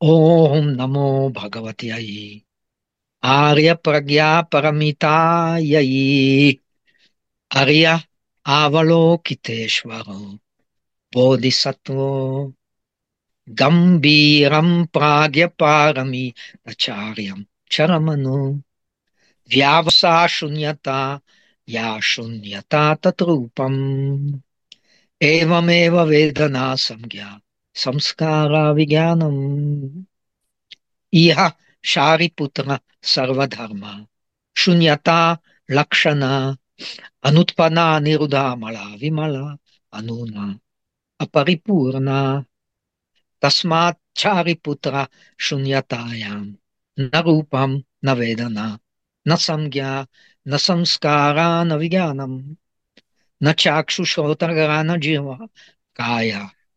ओम नमो भगवत्यै आर्यप्रज्ञापरमितायै आर्य अवलोकितेश्वरो बोधिसत्त्वो गम्भीरं प्राज्ञपारमिताचार्यं चरमनु व्यावसा शून्यता या शून्यता तद्रूपम्। एवमेव वेदना संज्ञा। संस्कारा विज्ञानम् इह शारिपुत्र सर्वधर्म शून्यता लक्षण अनुत्पन्ना निरुदामला विमला अनूना अपरिपूर्णा तस्मात् चारिपुत्र शून्यतायां न रूपं न वेदना न संज्ञा न संस्कारा न विज्ञानम् न चाक्षुश्रोत्रगरा न जीव काय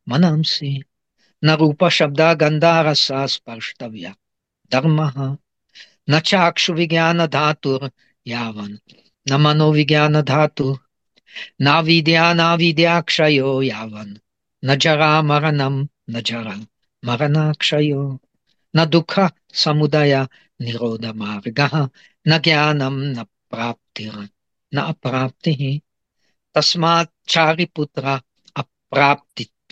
मनंसि न रूप शब्द रस स्पर्शव्या धर्मः न चाक्षुविज्ञान धातुर् यावन् न मनोविज्ञान धातु न विद्या न विद्याक्षयो यावन् न जरा मरणं न जरा मरणाक्षयो न दुःख समुदय निरोधमार्गः न ज्ञानं न प्राप्तिर् न अप्राप्तिः तस्मात् चारिपुत्र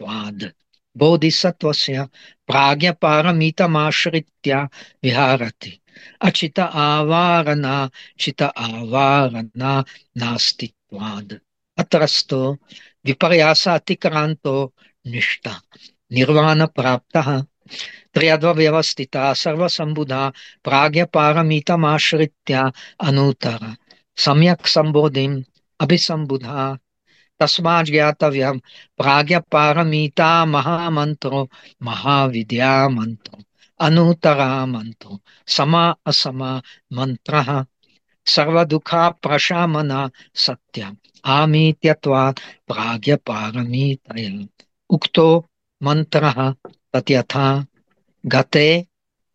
अप्राप्तित्वाद् बोधिसत्त्वस्य प्राज्ञपारमितमाश्रित्य विहारति। अचित आवारणा, चित आवारणा नास्तित्वाद् अत्रस्तो विपर्यासातिक्रान्तो निष्ठ। निर्वाणप्राप्तः। त्र्यद्वव्यवस्थिता, सर्वसम्बुधा, प्राज्ञपारमितमाश्रित्य अनूतर। सम्यक् सम्बोधिम्, अभिसम्बुधा। तस्मात् ज्ञातव्यं प्राज्ञपारमिता महामन्त्रो महाविद्या मन्त्रो अनूतरा मन्त्रो समा असमा मन्त्रः सर्वदुःखा प्रशामना सत्यम्। आमीत्यत्वात् प्राज्ञपारमितय उक्तो मन्त्रः तद्यथा, गते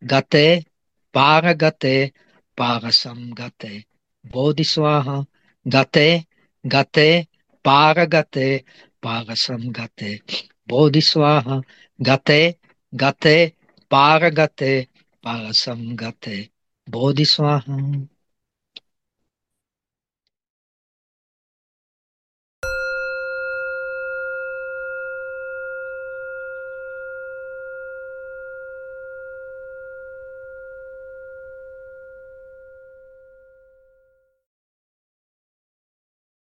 गते, पारगते, पारसंगते। बोधिस्वाहा, गते गते पारगते पारसंगते बोधिस्वाहा गते गते पारगते पारसंगते बोधिस्वाहा।